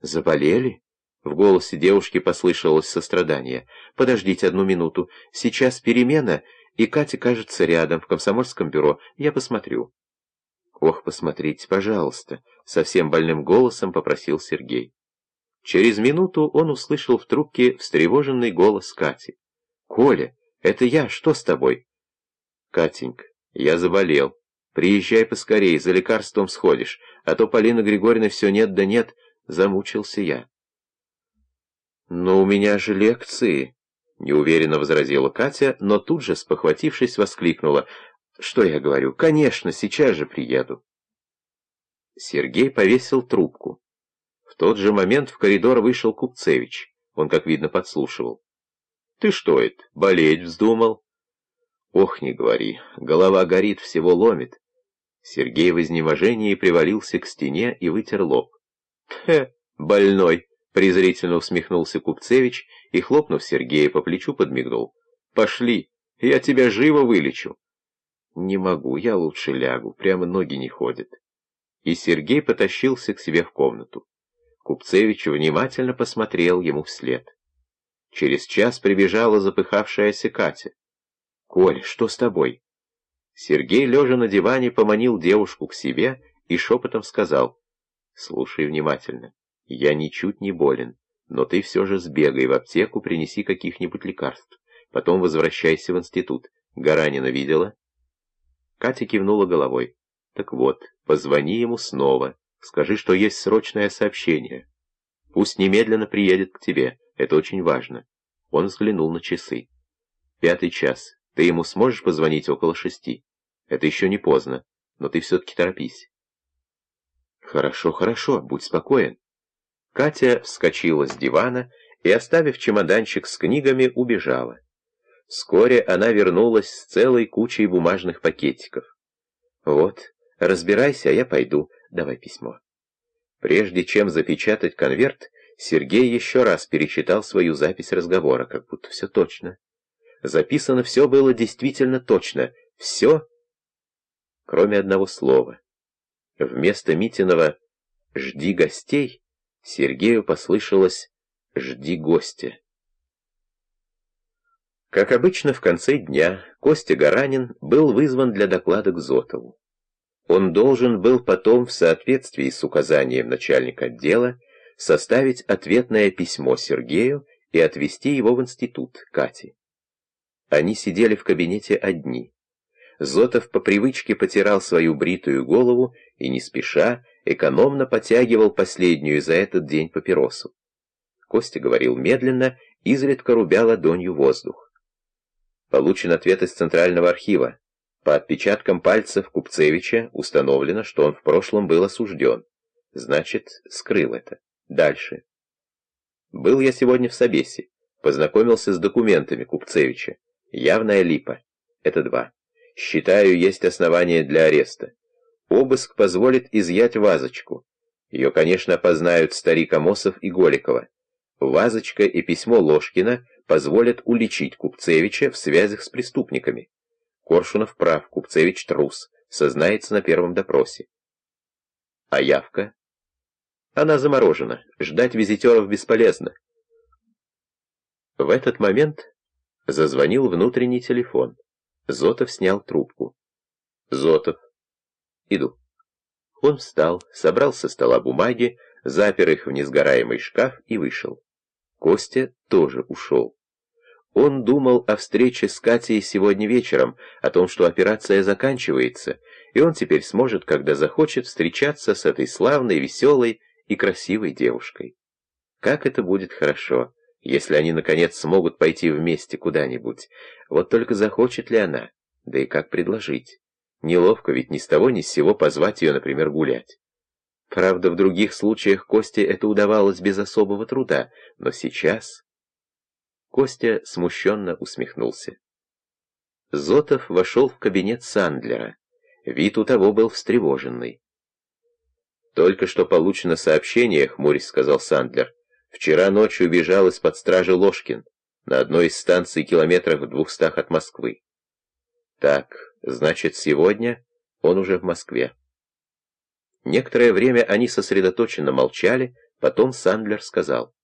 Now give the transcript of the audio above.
Заболели? В голосе девушки послышалось сострадание. «Подождите одну минуту. Сейчас перемена, и Катя, кажется, рядом, в комсомольском бюро. Я посмотрю». «Ох, посмотрите, пожалуйста», — совсем больным голосом попросил Сергей. Через минуту он услышал в трубке встревоженный голос Кати. «Коля, это я, что с тобой?» «Катенька, я заболел. Приезжай поскорей, за лекарством сходишь, а то Полина Григорьевна все нет да нет, замучился я». «Но у меня же лекции», — неуверенно возразила Катя, но тут же, спохватившись, воскликнула. «Что я говорю? Конечно, сейчас же приеду». Сергей повесил трубку. В тот же момент в коридор вышел Купцевич. Он, как видно, подслушивал. «Ты что это, болеть вздумал?» «Ох, не говори, голова горит, всего ломит». Сергей в изнеможении привалился к стене и вытер лоб. «Хе, больной!» презрительно усмехнулся Купцевич и, хлопнув Сергея по плечу, подмигнул. «Пошли, я тебя живо вылечу». «Не могу, я лучше лягу, прямо ноги не ходят». И Сергей потащился к себе в комнату. Купцевич внимательно посмотрел ему вслед. Через час прибежала запыхавшаяся Катя. «Коль, что с тобой?» Сергей, лежа на диване, поманил девушку к себе и шепотом сказал, «Слушай внимательно. Я ничуть не болен, но ты все же сбегай в аптеку, принеси каких-нибудь лекарств. Потом возвращайся в институт. Гаранина видела?» Катя кивнула головой. «Так вот, позвони ему снова. Скажи, что есть срочное сообщение. Пусть немедленно приедет к тебе. Это очень важно». Он взглянул на часы. «Пятый час. Ты ему сможешь позвонить около шести? Это еще не поздно, но ты все-таки торопись». «Хорошо, хорошо, будь спокоен». Катя вскочила с дивана и, оставив чемоданчик с книгами, убежала. Вскоре она вернулась с целой кучей бумажных пакетиков. «Вот, разбирайся, а я пойду. Давай письмо». Прежде чем запечатать конверт, Сергей еще раз перечитал свою запись разговора, как будто все точно. Записано все было действительно точно. Все, кроме одного слова. Вместо Митинова «жди гостей» Сергею послышалось «Жди гостя». Как обычно, в конце дня Костя Гаранин был вызван для доклада к Зотову. Он должен был потом, в соответствии с указанием начальника отдела, составить ответное письмо Сергею и отвезти его в институт Кати. Они сидели в кабинете одни. Зотов по привычке потирал свою бритую голову и, не спеша, экономно потягивал последнюю за этот день папиросу. Костя говорил медленно, изредка рубя ладонью воздух. Получен ответ из Центрального архива. По отпечаткам пальцев Купцевича установлено, что он в прошлом был осужден. Значит, скрыл это. Дальше. Был я сегодня в Собесе. Познакомился с документами Купцевича. Явная липа. Это два. Считаю, есть основания для ареста. Обыск позволит изъять вазочку. Ее, конечно, опознают старик Амосов и Голикова. Вазочка и письмо Ложкина позволят уличить Купцевича в связях с преступниками. Коршунов прав, Купцевич трус, сознается на первом допросе. А явка? Она заморожена, ждать визитеров бесполезно. В этот момент зазвонил внутренний телефон. Зотов снял трубку. «Зотов». «Иду». Он встал, собрал со стола бумаги, запер их в несгораемый шкаф и вышел. Костя тоже ушел. Он думал о встрече с Катей сегодня вечером, о том, что операция заканчивается, и он теперь сможет, когда захочет, встречаться с этой славной, веселой и красивой девушкой. Как это будет хорошо! Если они, наконец, смогут пойти вместе куда-нибудь. Вот только захочет ли она? Да и как предложить? Неловко ведь ни с того ни с сего позвать ее, например, гулять. Правда, в других случаях Косте это удавалось без особого труда, но сейчас... Костя смущенно усмехнулся. Зотов вошел в кабинет Сандлера. Вид у того был встревоженный. «Только что получено сообщение», — хмурясь сказал Сандлер. Вчера ночью убежал из-под стражи Ложкин на одной из станций километрах в двухстах от Москвы. Так, значит, сегодня он уже в Москве. Некоторое время они сосредоточенно молчали, Потом Сандлер сказал.